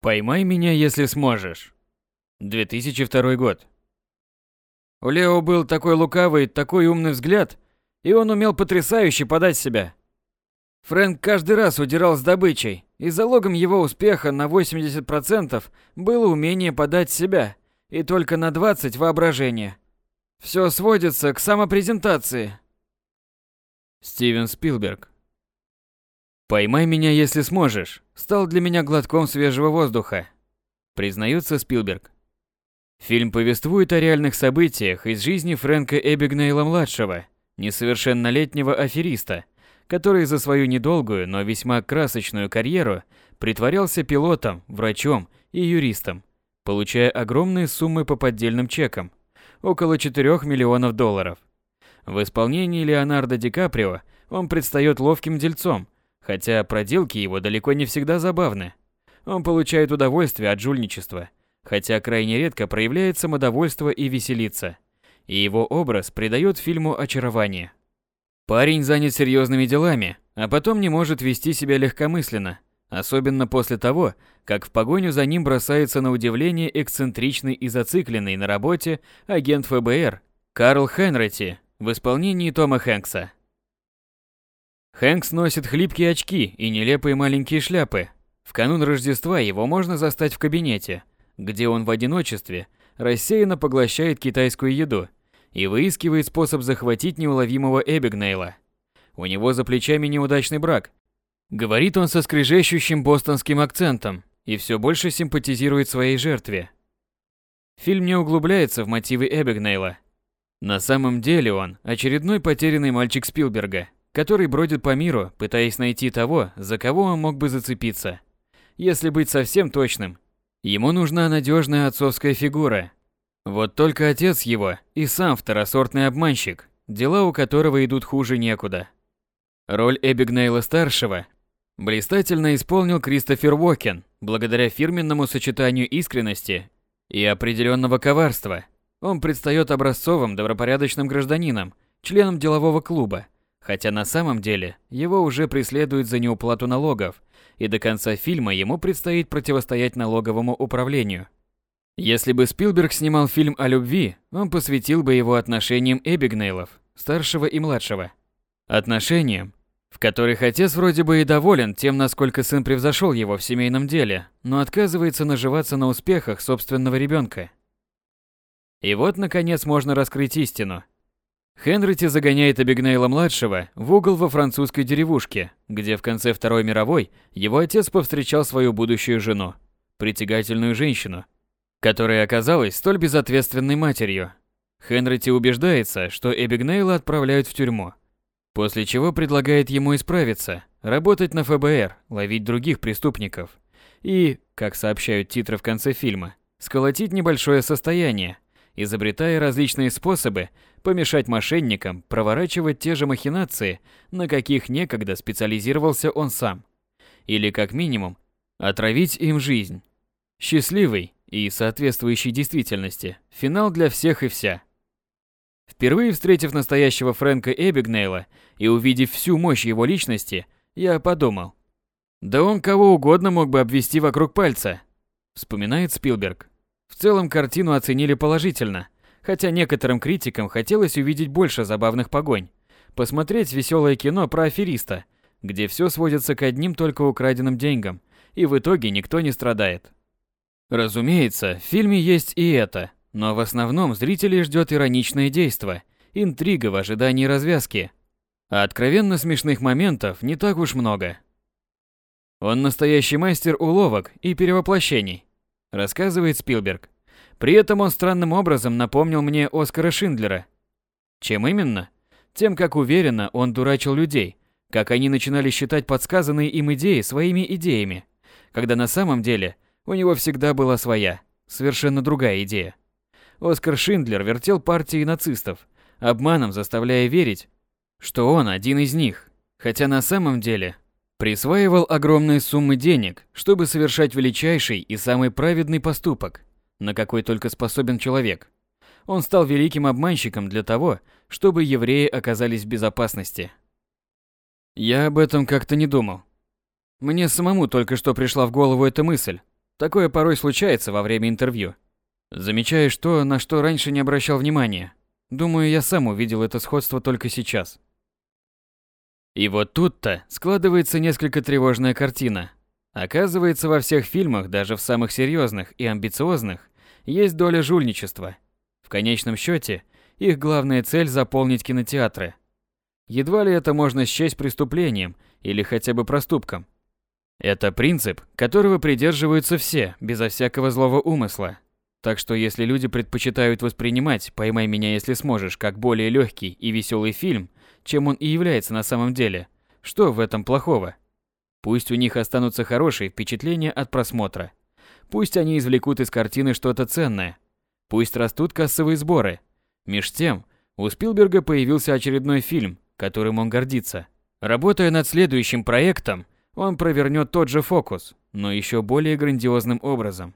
Поймай меня, если сможешь. 2002 год. У Лео был такой лукавый, такой умный взгляд, и он умел потрясающе подать себя. Фрэнк каждый раз удирал с добычей, и залогом его успеха на 80% было умение подать себя, и только на 20% воображение. Все сводится к самопрезентации. Стивен Спилберг. «Поймай меня, если сможешь» стал для меня глотком свежего воздуха, признается Спилберг. Фильм повествует о реальных событиях из жизни Фрэнка Эбигнейла-младшего, несовершеннолетнего афериста, который за свою недолгую, но весьма красочную карьеру притворялся пилотом, врачом и юристом, получая огромные суммы по поддельным чекам, около 4 миллионов долларов. В исполнении Леонардо Ди Каприо он предстает ловким дельцом, хотя проделки его далеко не всегда забавны. Он получает удовольствие от жульничества, хотя крайне редко проявляет самодовольство и веселится. И его образ придает фильму очарование. Парень занят серьезными делами, а потом не может вести себя легкомысленно, особенно после того, как в погоню за ним бросается на удивление эксцентричный и зацикленный на работе агент ФБР Карл Хенрити в исполнении Тома Хэнкса. Хэнкс носит хлипкие очки и нелепые маленькие шляпы. В канун Рождества его можно застать в кабинете, где он в одиночестве рассеянно поглощает китайскую еду – и выискивает способ захватить неуловимого Эбигнейла. У него за плечами неудачный брак. Говорит он со скрежещущим бостонским акцентом и все больше симпатизирует своей жертве. Фильм не углубляется в мотивы Эбигнейла. На самом деле он очередной потерянный мальчик Спилберга, который бродит по миру, пытаясь найти того, за кого он мог бы зацепиться. Если быть совсем точным, ему нужна надежная отцовская фигура, вот только отец его и сам второсортный обманщик, дела у которого идут хуже некуда. Роль Эбигнейла-старшего блистательно исполнил Кристофер Уокен благодаря фирменному сочетанию искренности и определенного коварства. Он предстает образцовым добропорядочным гражданином, членом делового клуба, хотя на самом деле его уже преследуют за неуплату налогов, и до конца фильма ему предстоит противостоять налоговому управлению – если бы Спилберг снимал фильм о любви, он посвятил бы его отношениям Эбигнейлов, старшего и младшего. Отношениям, в которых отец вроде бы и доволен тем, насколько сын превзошел его в семейном деле, но отказывается наживаться на успехах собственного ребенка. И вот, наконец, можно раскрыть истину. Хенрити загоняет Эбигнейла-младшего в угол во французской деревушке, где в конце Второй мировой его отец повстречал свою будущую жену, притягательную женщину, которая оказалась столь безответственной матерью. Хенрити убеждается, что Эбигнейла отправляют в тюрьму, после чего предлагает ему исправиться, работать на ФБР, ловить других преступников и, как сообщают титры в конце фильма, сколотить небольшое состояние, изобретая различные способы помешать мошенникам проворачивать те же махинации, на каких некогда специализировался он сам. Или, как минимум, отравить им жизнь. Счастливый, и соответствующей действительности. Финал для всех и вся. Впервые встретив настоящего Фрэнка Эбигнейла и увидев всю мощь его личности, я подумал. Да он кого угодно мог бы обвести вокруг пальца, вспоминает Спилберг. В целом картину оценили положительно, хотя некоторым критикам хотелось увидеть больше забавных погонь, посмотреть веселое кино про афериста, где все сводится к одним только украденным деньгам, и в итоге никто не страдает. Разумеется, в фильме есть и это, но в основном зрителей ждет ироничное действо, интрига в ожидании развязки. А откровенно смешных моментов не так уж много. Он настоящий мастер уловок и перевоплощений, рассказывает Спилберг. При этом он странным образом напомнил мне Оскара Шиндлера. Чем именно? Тем, как уверенно он дурачил людей, как они начинали считать подсказанные им идеи своими идеями, когда на самом деле – у него всегда была своя, совершенно другая идея. Оскар Шиндлер вертел партии нацистов, обманом заставляя верить, что он один из них, хотя на самом деле присваивал огромные суммы денег, чтобы совершать величайший и самый праведный поступок, на какой только способен человек. Он стал великим обманщиком для того, чтобы евреи оказались в безопасности. Я об этом как-то не думал. Мне самому только что пришла в голову эта мысль, Такое порой случается во время интервью. Замечаешь то, на что раньше не обращал внимания. Думаю, я сам увидел это сходство только сейчас. И вот тут-то складывается несколько тревожная картина. Оказывается, во всех фильмах, даже в самых серьезных и амбициозных, есть доля жульничества. В конечном счете, их главная цель – заполнить кинотеатры. Едва ли это можно счесть преступлением или хотя бы проступком. Это принцип, которого придерживаются все, безо всякого злого умысла. Так что если люди предпочитают воспринимать «Поймай меня, если сможешь» как более легкий и веселый фильм, чем он и является на самом деле, что в этом плохого? Пусть у них останутся хорошие впечатления от просмотра. Пусть они извлекут из картины что-то ценное. Пусть растут кассовые сборы. Меж тем, у Спилберга появился очередной фильм, которым он гордится. Работая над следующим проектом, он провернет тот же фокус, но еще более грандиозным образом.